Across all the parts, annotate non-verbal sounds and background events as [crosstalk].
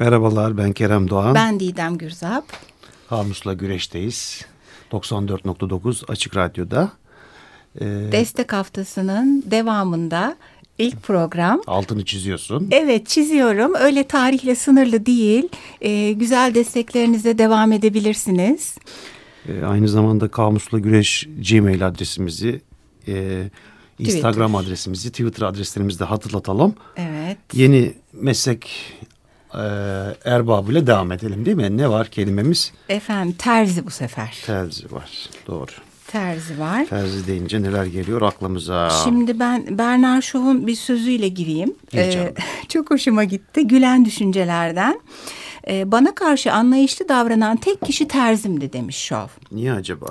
Merhabalar ben Kerem Doğan. Ben Didem Gürzap. Hamus'la güreşteyiz. 94.9 Açık Radyo'da. Ee, Destek haftasının devamında ilk program. Altını çiziyorsun. Evet çiziyorum. Öyle tarihle sınırlı değil. Ee, güzel desteklerinize devam edebilirsiniz. Ee, aynı zamanda Kamusla Güreş Gmail adresimizi, e, Instagram Twitter. adresimizi, Twitter adreslerimizi de hatırlatalım. Evet. Yeni meslek e, erbabıyla devam edelim değil mi? Ne var kelimemiz? Efendim terzi bu sefer. Terzi var doğru. Terzi var. Terzi deyince neler geliyor aklımıza? Şimdi ben Bernard Shaw'un bir sözüyle gireyim. Ee, [laughs] çok hoşuma gitti. Gülen düşüncelerden. Ee, bana karşı anlayışlı davranan tek kişi terzimdi demiş Shaw. Niye acaba?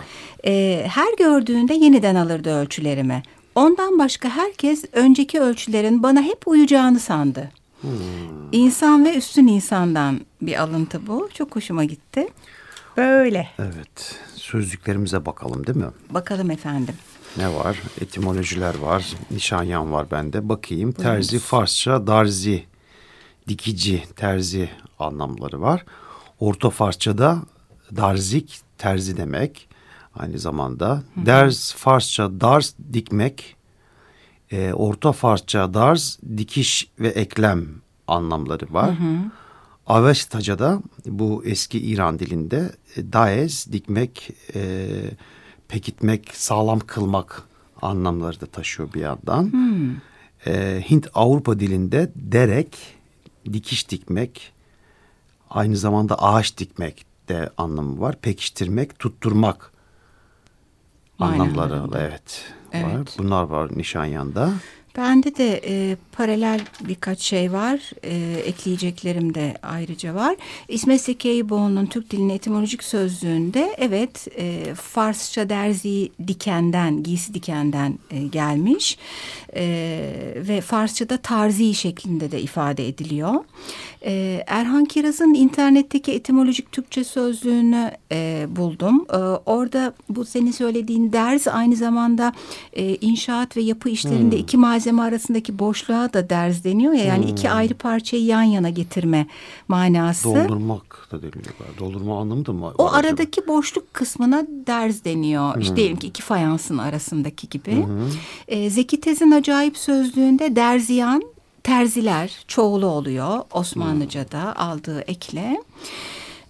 Ee, her gördüğünde yeniden alırdı ölçülerimi. Ondan başka herkes önceki ölçülerin bana hep uyacağını sandı. Hmm. İnsan ve üstün insandan bir alıntı bu. Çok hoşuma gitti. Böyle. Evet. Sözlüklerimize bakalım değil mi? Bakalım efendim. Ne var? Etimolojiler var. Nişanyan var bende. Bakayım. Terzi. Farsça darzi. Dikici, terzi anlamları var. Orta Farsça'da darzik, terzi demek. Aynı zamanda. Hı. Ders Farsça dars dikmek. E, Orta Farsça darz dikiş ve eklem anlamları var. Hı hı. Avestaca'da bu eski İran dilinde e, daez, dikmek, e, pekitmek, sağlam kılmak anlamları da taşıyor bir yandan. Hmm. E, Hint Avrupa dilinde derek, dikiş dikmek, aynı zamanda ağaç dikmek de anlamı var. Pekiştirmek, tutturmak Aynen. anlamları evet, evet var. Bunlar var Nişanyan'da. Bende de e, paralel birkaç şey var. E, ekleyeceklerim de ayrıca var. İsmet Sekeyboğlu'nun Türk dilinin etimolojik sözlüğünde evet e, Farsça derzi dikenden, giysi dikenden e, gelmiş. E, ve Farsça'da tarzi şeklinde de ifade ediliyor. E, Erhan Kiraz'ın internetteki etimolojik Türkçe sözlüğünü e, buldum. E, orada bu senin söylediğin derz aynı zamanda e, inşaat ve yapı işlerinde hmm. iki malzeme arasındaki boşluğa da derz deniyor ya. Yani hmm. iki ayrı parçayı yan yana getirme manası. Doldurmak da deniyor. Doldurma anlamı da mı? O acaba? aradaki boşluk kısmına derz deniyor. Hmm. İşte diyelim ki iki fayansın arasındaki gibi. Hmm. E, Zeki Tez'in acayip sözlüğünde derziyan terziler çoğulu oluyor Osmanlıca'da hmm. aldığı ekle.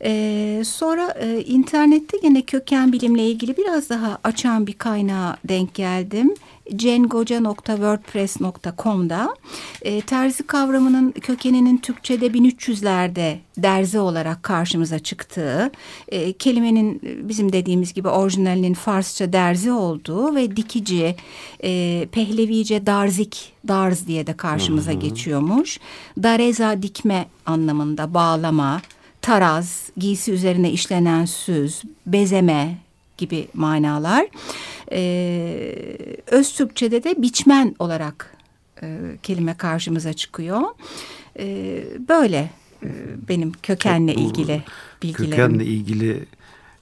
Ee, sonra e, internette yine köken bilimle ilgili biraz daha açan bir kaynağa denk geldim cengoca.wordpress.com'da e, terzi kavramının kökeninin Türkçe'de 1300'lerde derzi olarak karşımıza çıktığı, e, kelimenin bizim dediğimiz gibi orijinalinin Farsça derzi olduğu ve dikici, e, Pehlevice darzik, darz diye de karşımıza hı hı. geçiyormuş. Dareza dikme anlamında bağlama, taraz, giysi üzerine işlenen süz, bezeme gibi manalar. Ee, öz Türkçe'de de biçmen olarak e, kelime karşımıza çıkıyor. Ee, böyle e, benim kökenle Çok ilgili bilgilerim. Kökenle ilgili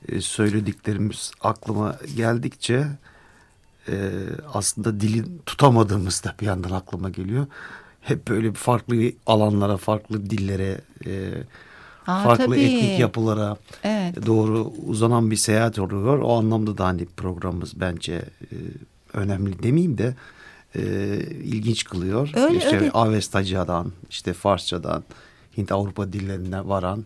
e, söylediklerimiz aklıma geldikçe e, aslında dili tutamadığımız da bir yandan aklıma geliyor. Hep böyle farklı alanlara, farklı dillere e, Aa, farklı tabii. etnik yapılara evet. doğru uzanan bir seyahat oluyor. O anlamda da hani programımız bence e, önemli demeyeyim de e, ilginç kılıyor. Öyle, işte öyle. Avestaca'dan, işte Farsçadan, Hint Avrupa dillerine varan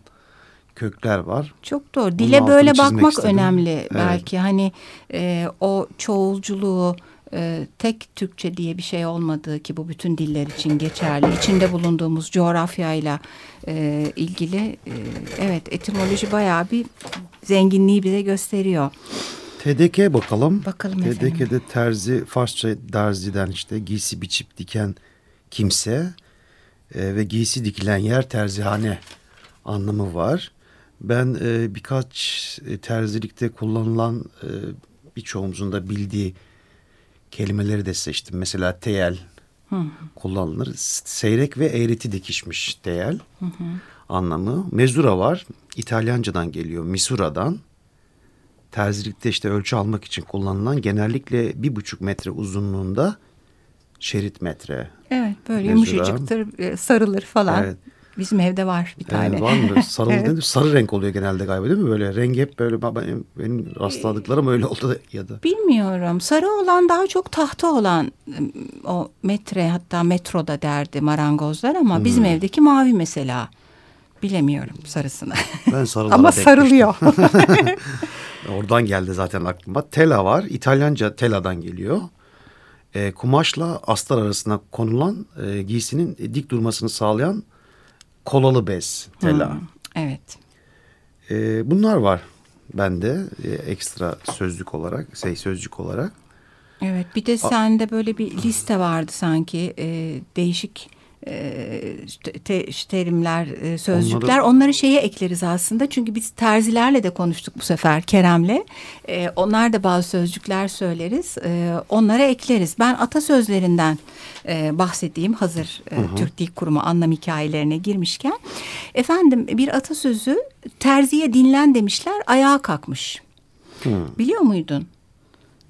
kökler var. Çok doğru. Dile böyle bakmak istedim. önemli evet. belki. Hani e, o çoğulculuğu e, tek Türkçe diye bir şey olmadığı ki bu bütün diller için geçerli. İçinde bulunduğumuz coğrafyayla e, ilgili e, evet etimoloji bayağı bir zenginliği bize gösteriyor. TDK bakalım. Bakalım TDK'de efendim. terzi, Farsça derziden işte giysi biçip diken kimse e, ve giysi dikilen yer terzihane anlamı var. Ben e, birkaç e, terzilikte kullanılan e, birçoğumuzun da bildiği kelimeleri de seçtim. Mesela teyel hı. kullanılır. Seyrek ve eğreti dikişmiş teyel hı hı. anlamı. Mezura var. İtalyancadan geliyor. Misura'dan. Terzilikte işte ölçü almak için kullanılan genellikle bir buçuk metre uzunluğunda şerit metre. Evet böyle Mezura. yumuşacıktır, e, sarılır falan. Evet. Bizim evde var bir tane. Ee, var mı? Sarılı [laughs] evet. Sarı renk oluyor genelde galiba değil mi? Böyle rengi hep böyle benim, benim rastladıklarım öyle oldu [laughs] ya da. Bilmiyorum. Sarı olan daha çok tahta olan o metre hatta metroda derdi marangozlar ama hmm. bizim evdeki mavi mesela. Bilemiyorum sarısını. Ben [laughs] sarılara Ama sarılıyor. Oradan geldi zaten aklıma. Tela var. İtalyanca tela'dan geliyor. E, kumaşla astar arasına konulan e, giysinin dik durmasını sağlayan kolalı bez tela. Hmm, evet. E, bunlar var bende e, ekstra sözlük olarak, şey sözcük olarak. Evet bir de sende böyle bir liste vardı sanki e, değişik te, terimler, sözcükler onları... onları şeye ekleriz aslında. Çünkü biz terzilerle de konuştuk bu sefer Kerem'le. E, onlar da bazı sözcükler söyleriz. E, onlara ekleriz. Ben atasözlerinden e, bahsedeyim hazır e, hı hı. Türk Dil Kurumu anlam hikayelerine girmişken. Efendim bir atasözü terziye dinlen demişler ayağa kalkmış. Hı. Biliyor muydun?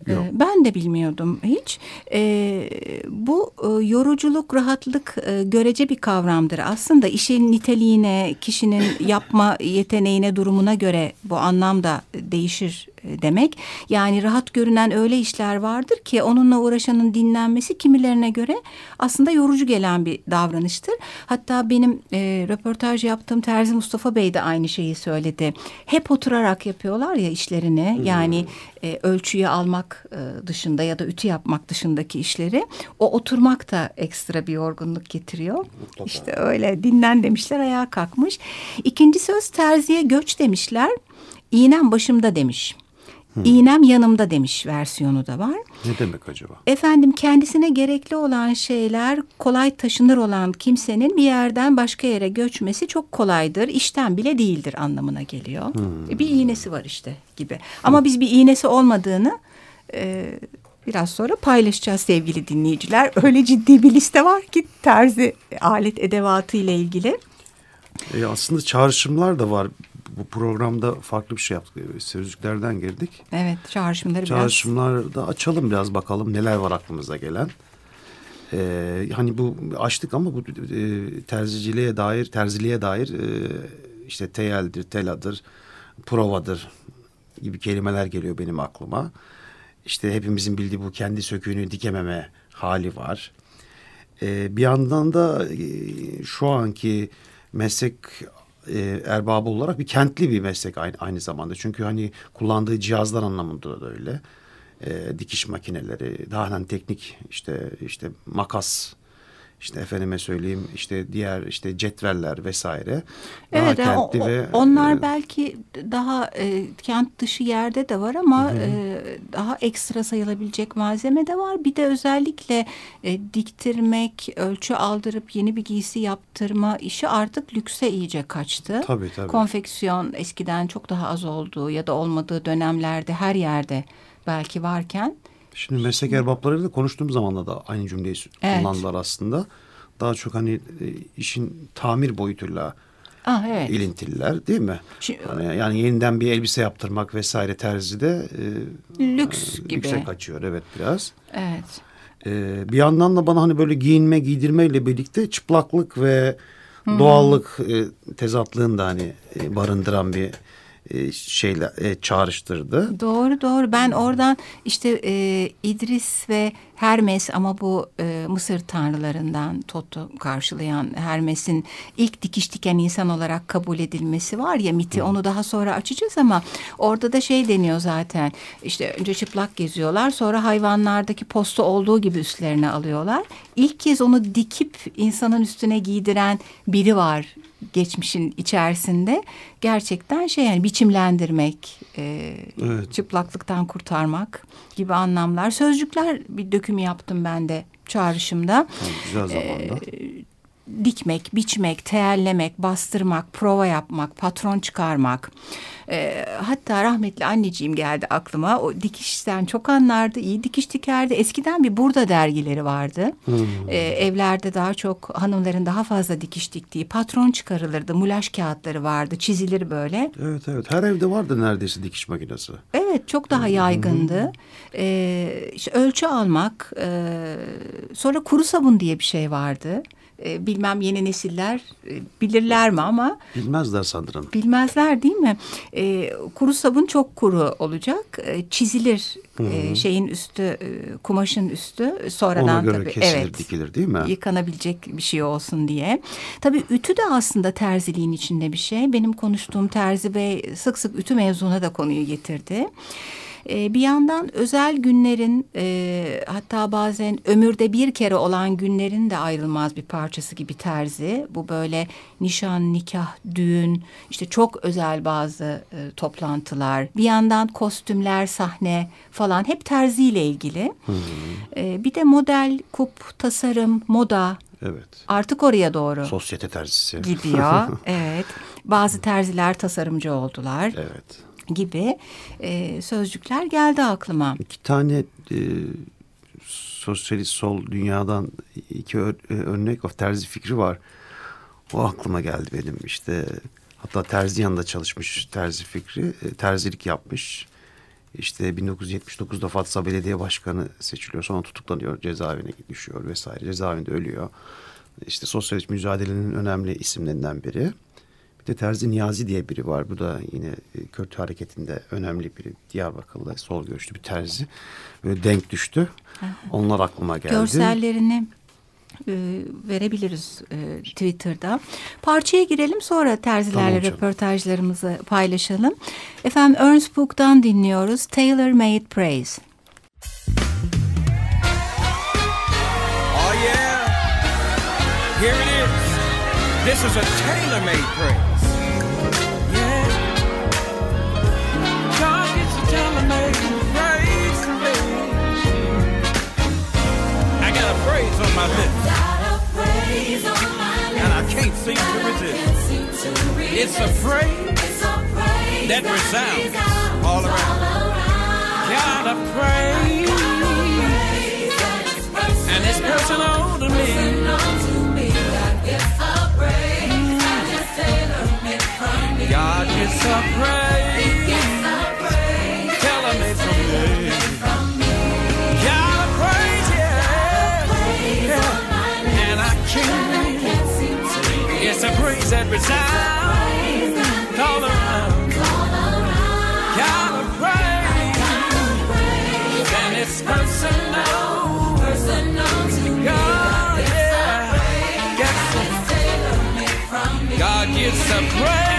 Yok. Ee, ben de bilmiyordum hiç. E, bu e, yoruculuk, rahatlık e, görece bir kavramdır. Aslında işin niteliğine, kişinin [laughs] yapma yeteneğine, durumuna göre bu anlamda değişir demek. Yani rahat görünen öyle işler vardır ki onunla uğraşanın dinlenmesi kimilerine göre aslında yorucu gelen bir davranıştır. Hatta benim e, röportaj yaptığım Terzi Mustafa Bey de aynı şeyi söyledi. Hep oturarak yapıyorlar ya işlerini. Hmm. Yani e, ölçüyü almak e, dışında ya da ütü yapmak dışındaki işleri. O oturmak da ekstra bir yorgunluk getiriyor. Mutlaka. İşte öyle dinlen demişler ayağa kalkmış. İkinci söz terziye göç demişler. İğnem başımda demiş. Hmm. İğnem yanımda demiş versiyonu da var. Ne demek acaba? Efendim kendisine gerekli olan şeyler kolay taşınır olan kimsenin bir yerden başka yere göçmesi çok kolaydır. İşten bile değildir anlamına geliyor. Hmm. Bir iğnesi var işte gibi. Ama biz bir iğnesi olmadığını e, biraz sonra paylaşacağız sevgili dinleyiciler. Öyle ciddi bir liste var ki terzi alet edevatı ile ilgili. E aslında çağrışımlar da var bu programda farklı bir şey yaptık. Sözlüklerden girdik. Evet çağrışımları Çağrışımları biraz... da açalım biraz bakalım neler var aklımıza gelen. Ee, hani bu açtık ama bu e, terziciliğe dair, terziliğe dair e, işte teyeldir, teladır, provadır gibi kelimeler geliyor benim aklıma. İşte hepimizin bildiği bu kendi söküğünü dikememe hali var. Ee, bir yandan da e, şu anki meslek e, erbabı olarak bir kentli bir meslek aynı, aynı zamanda. Çünkü hani kullandığı cihazlar anlamında da öyle. E, dikiş makineleri, daha hani teknik işte işte makas işte efendime söyleyeyim işte diğer işte cetveller vesaire. Evet daha o, o, ve onlar e, belki daha e, kent dışı yerde de var ama hı. e, daha ekstra sayılabilecek malzeme de var. Bir de özellikle e, diktirmek, ölçü aldırıp yeni bir giysi yaptırma işi artık lükse iyice kaçtı. Tabii tabii. Konfeksiyon eskiden çok daha az olduğu ya da olmadığı dönemlerde her yerde belki varken Şimdi meslek erbaplarıyla konuştuğum zaman da aynı cümleyi evet. kullandılar aslında. Daha çok hani e, işin tamir boyutuyla ah, evet. ilintililer değil mi? Şimdi, yani, yani yeniden bir elbise yaptırmak vesaire terzide e, lüks e, gibi. Lükse kaçıyor evet biraz. Evet. E, bir yandan da bana hani böyle giyinme giydirmeyle birlikte çıplaklık ve hmm. doğallık e, tezatlığını da hani e, barındıran bir e, şeyle e, çağrıştırdı. Doğru doğru. Ben oradan işte e, İdris ve Hermes ama bu e, Mısır tanrılarından Toto karşılayan Hermes'in ilk dikiş diken insan olarak kabul edilmesi var ya miti Hı. onu daha sonra açacağız ama orada da şey deniyor zaten işte önce çıplak geziyorlar sonra hayvanlardaki posta olduğu gibi üstlerine alıyorlar. İlk kez onu dikip insanın üstüne giydiren biri var geçmişin içerisinde gerçekten şey yani biçimlendirmek, e, evet. çıplaklıktan kurtarmak gibi anlamlar. Sözcükler bir döküm yaptım ben de çağrışımda. Güzel zamanda. E, dikmek, biçmek, teellemek, bastırmak, prova yapmak, patron çıkarmak. E, hatta rahmetli anneciğim geldi aklıma. O dikişten çok anlardı, iyi dikiş dikerdi. Eskiden bir burada dergileri vardı. Hmm. E, evlerde daha çok hanımların daha fazla dikiş diktiği patron çıkarılırdı. Mulaş kağıtları vardı, çizilir böyle. Evet evet her evde vardı neredeyse dikiş makinesi. Evet çok daha yaygındı. Hmm. E, işte ölçü almak, e, sonra kuru sabun diye bir şey vardı E, bilmem yeni nesiller e, bilirler mi ama Bilmezler sanırım. bilmezler değil mi? E, kuru sabun çok kuru olacak. E, çizilir e, şeyin üstü, e, kumaşın üstü. Sonradan Ona göre tabii kesilir, evet dikilir değil mi? yıkanabilecek bir şey olsun diye. Tabii ütü de aslında terziliğin içinde bir şey. Benim konuştuğum terzi bey sık sık ütü mevzuna da konuyu getirdi. Ee, bir yandan özel günlerin e, hatta bazen ömürde bir kere olan günlerin de ayrılmaz bir parçası gibi terzi. Bu böyle nişan, nikah, düğün, işte çok özel bazı e, toplantılar. Bir yandan kostümler, sahne falan hep terziyle ilgili. Ee, bir de model, kup, tasarım, moda Evet. artık oraya doğru Sosyete terzisi. gidiyor. [laughs] evet. Bazı terziler tasarımcı oldular Evet. Gibi e, sözcükler geldi aklıma. İki tane e, sosyalist sol dünyadan iki ör- e, örnek of terzi fikri var. O aklıma geldi benim işte. Hatta terzi yanında çalışmış terzi fikri. e, terzilik yapmış. İşte 1979'da Fatsa Belediye Başkanı seçiliyor. Sonra tutuklanıyor. Cezaevine düşüyor vesaire. Cezaevinde ölüyor. İşte sosyalist mücadelenin önemli isimlerinden biri. Bir de Terzi Niyazi diye biri var. Bu da yine e, Kürt hareketinde önemli biri. Diyarbakırlı sol görüşlü bir terzi. Böyle denk düştü. Onlar aklıma geldi. Görsellerini e, verebiliriz e, Twitter'da. Parçaya girelim sonra terzilerle Tamam röportajlarımızı paylaşalım. Efendim Ernst Buch'tan dinliyoruz. Tailor Made Praise. Oh yeah, here it is. This is a tailor-made praise. My lips, and I can't seem to resist. It's a praise that resounds all around. Got a praise, and it's personal to me. Mm. God gets a praise. God gets a praise.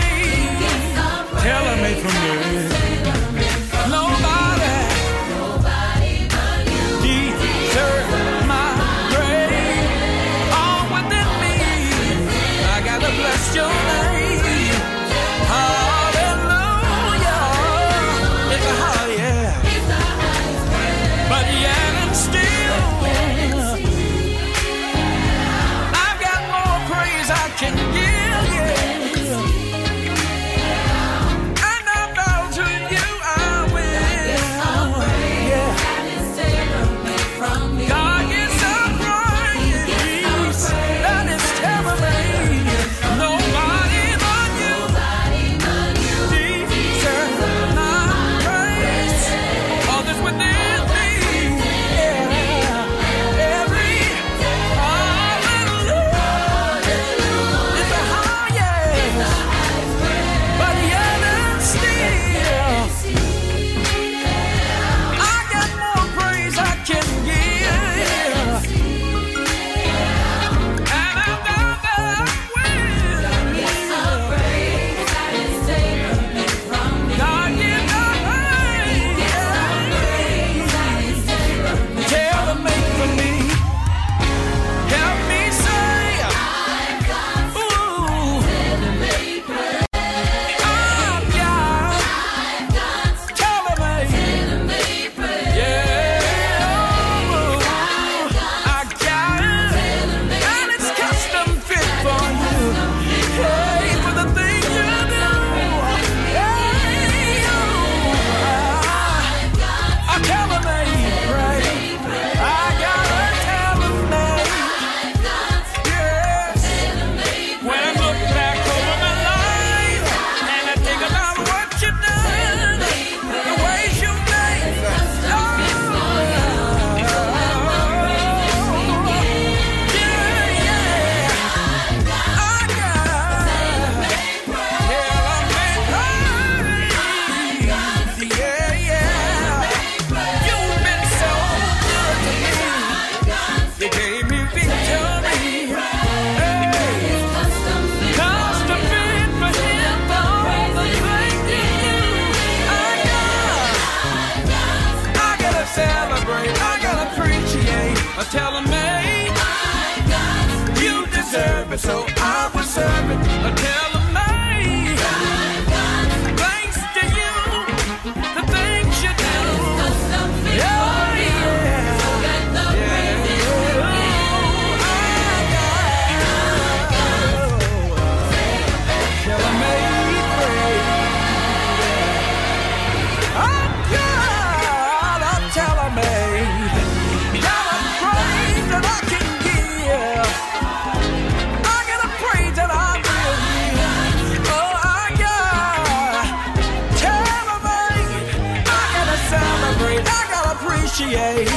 appreciate.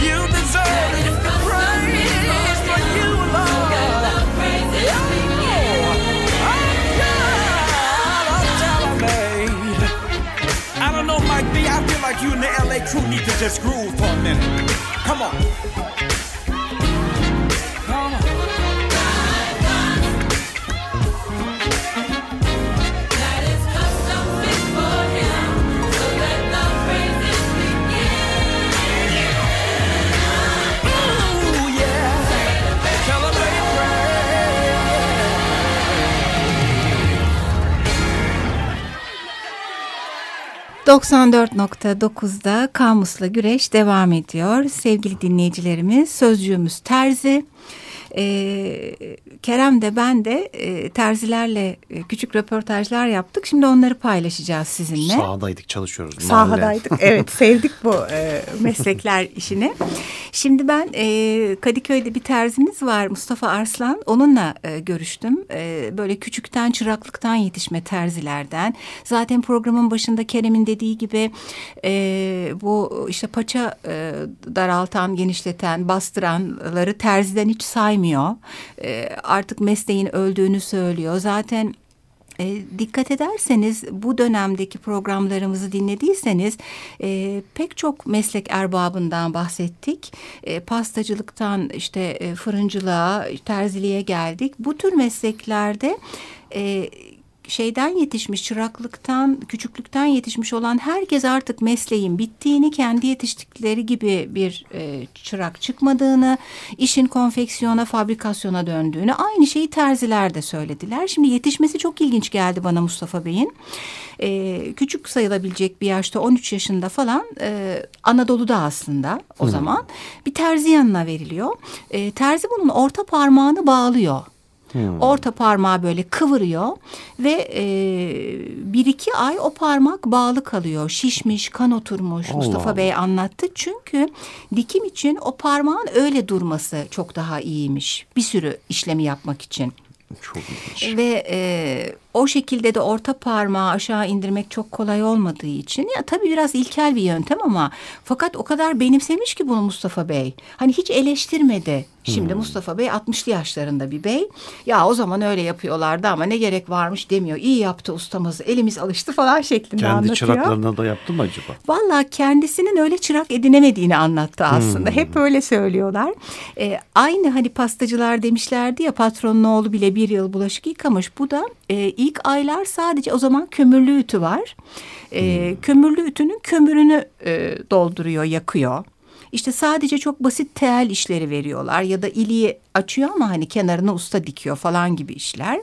You deserve praise for you alone. I don't know, Mike B. I feel like you and the LA crew need to just groove for a minute. Come on. 94.9'da Kamus'la Güreş devam ediyor. Sevgili dinleyicilerimiz, sözcüğümüz terzi. Ee, Kerem de ben de e, terzilerle e, küçük röportajlar yaptık. Şimdi onları paylaşacağız sizinle. Sahadaydık çalışıyoruz. Sahadaydık. Evet [laughs] sevdik bu e, meslekler işini. Şimdi ben e, Kadıköy'de bir terzimiz var Mustafa Arslan. Onunla e, görüştüm. E, böyle küçükten çıraklıktan yetişme terzilerden. Zaten programın başında Kerem'in dediği gibi e, bu işte paça e, daraltan, genişleten, bastıranları terziden hiç saymıyor. E, artık mesleğin öldüğünü söylüyor. Zaten e, dikkat ederseniz bu dönemdeki programlarımızı dinlediyseniz e, pek çok meslek erbabından bahsettik. E, pastacılıktan işte e, fırıncılığa, terziliğe geldik. Bu tür mesleklerde e, şeyden yetişmiş, çıraklıktan, küçüklükten yetişmiş olan herkes artık mesleğin bittiğini, kendi yetiştikleri gibi bir e, çırak çıkmadığını, işin konfeksiyona, fabrikasyona döndüğünü aynı şeyi terziler de söylediler. Şimdi yetişmesi çok ilginç geldi bana Mustafa Bey'in. E, küçük sayılabilecek bir yaşta 13 yaşında falan e, Anadolu'da aslında o zaman bir terzi yanına veriliyor. E, terzi bunun orta parmağını bağlıyor. Orta parmağı böyle kıvırıyor ve e, bir iki ay o parmak bağlı kalıyor. Şişmiş, kan oturmuş Allah Mustafa Allah. Bey anlattı. Çünkü dikim için o parmağın öyle durması çok daha iyiymiş. Bir sürü işlemi yapmak için. Çok ilginç. Ve e, o şekilde de orta parmağı aşağı indirmek çok kolay olmadığı için ya tabii biraz ilkel bir yöntem ama fakat o kadar benimsemiş ki bunu Mustafa Bey. Hani hiç eleştirmedi. Şimdi Mustafa Bey 60'lı yaşlarında bir bey. Ya o zaman öyle yapıyorlardı ama ne gerek varmış demiyor. İyi yaptı ustamız elimiz alıştı falan şeklinde Kendi anlatıyor. çıraklarına da yaptı mı acaba? Valla kendisinin öyle çırak edinemediğini anlattı aslında. Hep öyle söylüyorlar. Ee, aynı hani pastacılar demişlerdi ya patronun oğlu bile bir yıl bulaşık yıkamış. Bu da e, ilk aylar sadece o zaman kömürlü ütü var. E, Kömürlü ütünün kömürünü e, dolduruyor, yakıyor. İşte sadece çok basit tel işleri veriyorlar ya da iliği açıyor ama hani kenarına usta dikiyor falan gibi işler.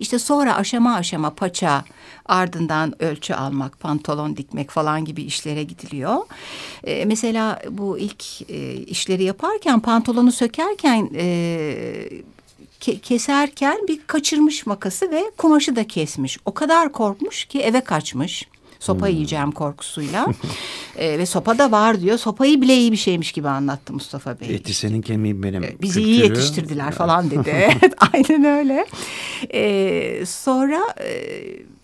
İşte sonra aşama aşama paça ardından ölçü almak, pantolon dikmek falan gibi işlere gidiliyor. Ee, mesela bu ilk e, işleri yaparken pantolonu sökerken e, ke- keserken bir kaçırmış makası ve kumaşı da kesmiş. O kadar korkmuş ki eve kaçmış. Sopa yiyeceğim korkusuyla. [laughs] Ee, ve sopa da var diyor. Sopayı bile iyi bir şeymiş gibi anlattı Mustafa Bey. Eti senin kemiğin benim. Ee, Bizi iyi kültürü. yetiştirdiler falan dedi. [laughs] [laughs] Aynen öyle. Ee, sonra e,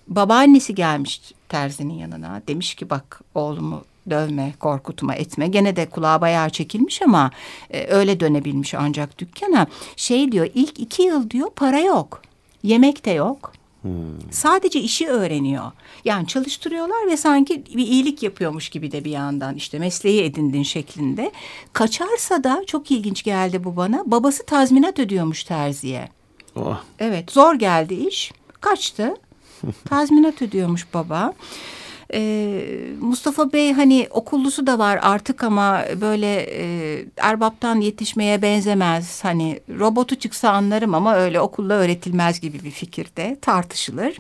babaannesi gelmiş terzinin yanına. Demiş ki bak oğlumu dövme, korkutma, etme. Gene de kulağı bayağı çekilmiş ama e, öyle dönebilmiş ancak dükkana. Şey diyor ilk iki yıl diyor para yok. Yemek de yok. Sadece işi öğreniyor. Yani çalıştırıyorlar ve sanki bir iyilik yapıyormuş gibi de bir yandan işte mesleği edindin şeklinde. Kaçarsa da çok ilginç geldi bu bana. Babası tazminat ödüyormuş terziye. Oh, Evet zor geldi iş. Kaçtı. [laughs] Tazminat ödüyormuş baba. Ee, Mustafa Bey hani okullusu da var artık ama böyle e, erbaptan yetişmeye benzemez. Hani robotu çıksa anlarım ama öyle okulla öğretilmez gibi bir fikirde tartışılır.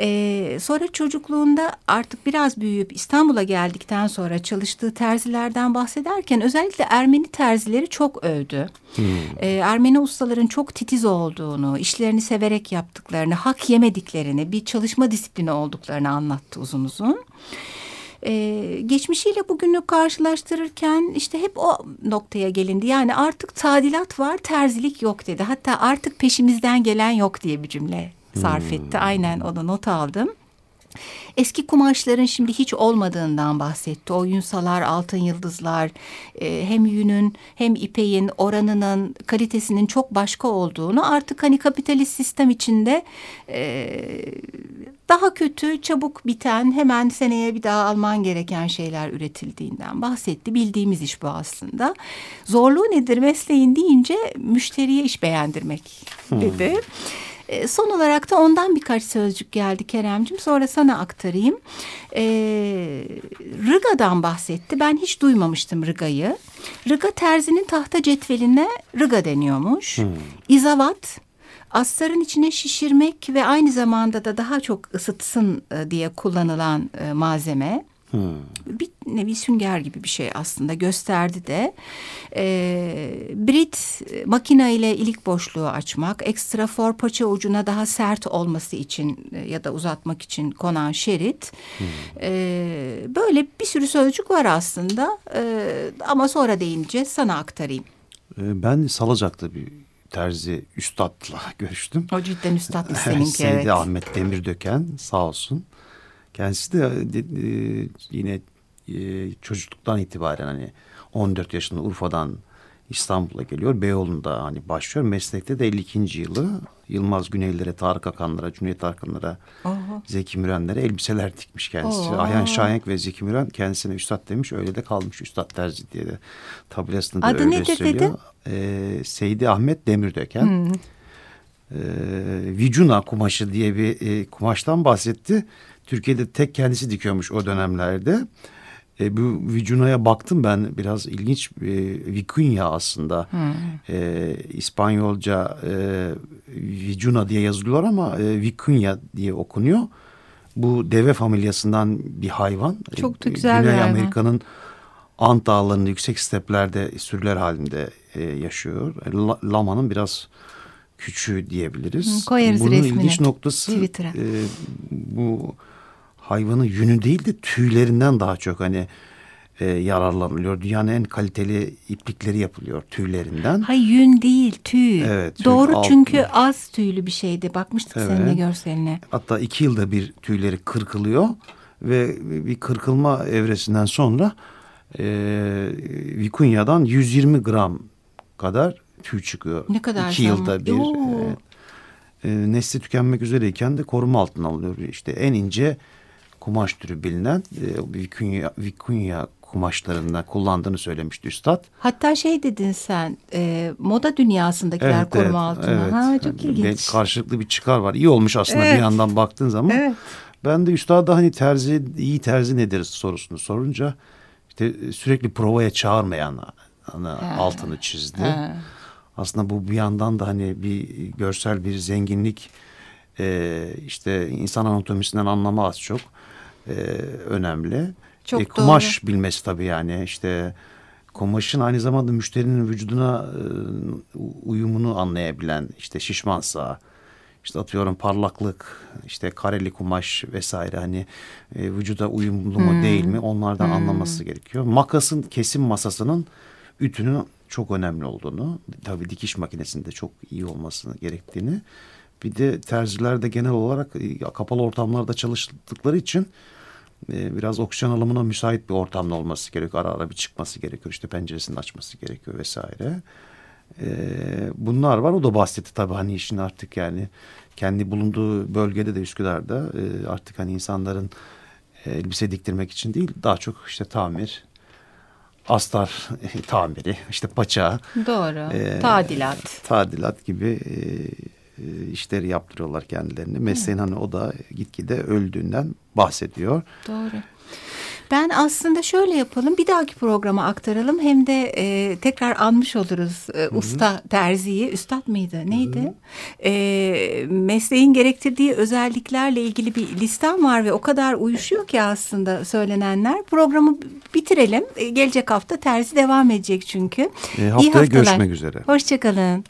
Ee, sonra çocukluğunda artık biraz büyüyüp İstanbul'a geldikten sonra çalıştığı terzilerden bahsederken özellikle Ermeni terzileri çok övdü. Ee, Ermeni ustaların çok titiz olduğunu, işlerini severek yaptıklarını, hak yemediklerini, bir çalışma disiplini olduklarını anlattı uzun uzun. Ee, geçmişiyle bugünü karşılaştırırken işte hep o noktaya gelindi. Yani artık tadilat var, terzilik yok dedi. Hatta artık peşimizden gelen yok diye bir cümle sarf etti. Aynen onu not aldım. Eski kumaşların şimdi hiç olmadığından bahsetti. O yunsalar, altın yıldızlar, e, hem yünün hem ipeğin oranının, kalitesinin çok başka olduğunu artık hani kapitalist sistem içinde e, daha kötü, çabuk biten, hemen seneye bir daha alman gereken şeyler üretildiğinden bahsetti. Bildiğimiz iş bu aslında. Zorluğu nedir mesleğin deyince müşteriye iş beğendirmek dedi. E, Son olarak da ondan birkaç sözcük geldi Keremcim. Sonra sana aktarayım. E, Rıga'dan bahsetti. Ben hiç duymamıştım Rıga'yı. Rıga terzinin tahta cetveline Rıga deniyormuş. İzavat astarın içine şişirmek ve aynı zamanda da daha çok ısıtsın e, diye kullanılan e, malzeme. Bir nevi sünger gibi bir şey aslında gösterdi de. Ee, Brit e, makina ile ilik boşluğu açmak, ekstra for paça ucuna daha sert olması için e, ya da uzatmak için konan şerit. Ee, böyle bir sürü sözcük var aslında Ee, ama sonra değineceğiz sana aktarayım. E, Ben Salacak'ta bir terzi üstadla [laughs] görüştüm. O cidden üstad [laughs] seninki evet. Ahmet Demirdöken sağ olsun. Kendisi de, de- e, yine e, çocukluktan itibaren hani 14 yaşında Urfa'dan İstanbul'a geliyor. Beyoğlu'nda hani başlıyor. Meslekte de 52. yılı Yılmaz Güneylere, Tarık Akanlara, Cüneyt Arkanlara, Oho. Zeki Mürenlere elbiseler dikmiş kendisi. Oo. Ayhan Şahenk ve Zeki Müren kendisine üstad demiş. Öyle de kalmış üstad terzi diye de tabelasında da Adı öyle nedir söylüyor. dedin? Ee, Seydi Ahmet Demirdöken. Ee, Vicuna kumaşı diye bir e, kumaştan bahsetti. Türkiye'de tek kendisi dikiyormuş o dönemlerde. E, bu Vicuna'ya baktım ben biraz ilginç e, Vicuña aslında. E, İspanyolca e, Vicuna diye yazılıyor ama e, Vicuña diye okunuyor. Bu deve familyasından bir hayvan. Çok da E, güzel Güney. Amerika'nın Ant dağlarında yüksek steplerde sürüler halinde e, yaşıyor. E, la- lamanın biraz küçüğü diyebiliriz. Koyarız Bunun resmini ilginç noktası e, bu hayvanın yünü değil de tüylerinden daha çok hani e, yararlanılıyor. Dünyanın en kaliteli iplikleri yapılıyor tüylerinden. Hay yün değil tüy. Evet, tüy, Doğru alt- çünkü az tüylü bir şeydi. Bakmıştık Evet. seninle görseline. Hatta iki yılda bir tüyleri kırkılıyor ve bir kırkılma evresinden sonra e, Vikunya'dan 120 gram kadar tüy çıkıyor. Ne kadar İki zaman? yılda bir. E, e, nesli tükenmek üzereyken de koruma altına alınıyor. İşte en ince kumaş türü bilinen e, Vikunya, Vikunya kumaşlarında kullandığını söylemişti üstad. Hatta şey dedin sen e, moda dünyasındakiler koruma altına. evet. Ha, çok Yani ilginç. bir Karşılıklı bir çıkar var. İyi olmuş aslında Evet. bir yandan baktığın zaman. Evet. Ben de üstada hani terzi, iyi terzi nedir sorusunu sorunca işte sürekli provaya çağırmayan ana altını çizdi. Ha. Aslında bu bir yandan da hani bir görsel bir zenginlik e, işte insan anatomisinden anlama az çok e, önemli. Çok E, kumaş bilmesi tabii yani işte kumaşın aynı zamanda müşterinin vücuduna e, uyumunu anlayabilen işte şişmansa işte atıyorum parlaklık işte kareli kumaş vesaire hani e, vücuda uyumlu mu değil mi onlardan anlaması gerekiyor. Makasın kesim masasının ütünün çok önemli olduğunu tabii dikiş makinesinde çok iyi olmasını gerektiğini bir de terziler de genel olarak e, kapalı ortamlarda çalıştıkları için e, biraz oksijen alımına müsait bir ortamda olması gerekiyor. Ara ara bir çıkması gerekiyor. İşte penceresini açması gerekiyor vesaire. E, bunlar var. O da bahsetti tabii hani işin artık yani kendi bulunduğu bölgede de Üsküdar'da e, artık hani insanların e, elbise diktirmek için değil daha çok işte tamir, astar tamiri, işte paça, Doğru. e, Tadilat. tadilat gibi e, e, işleri yaptırıyorlar kendilerini. Mesleğin hani o da gitgide öldüğünden bahsediyor. Doğru. Ben aslında şöyle yapalım bir dahaki programa aktaralım hem de e, tekrar anmış oluruz e, usta terziyi. Üstad mıydı neydi? E, mesleğin gerektirdiği özelliklerle ilgili bir listem var ve o kadar uyuşuyor ki aslında söylenenler. Programı bitirelim. E, gelecek hafta terzi devam edecek çünkü. E, İyi haftaya haftalar. görüşmek üzere. Hoşçakalın.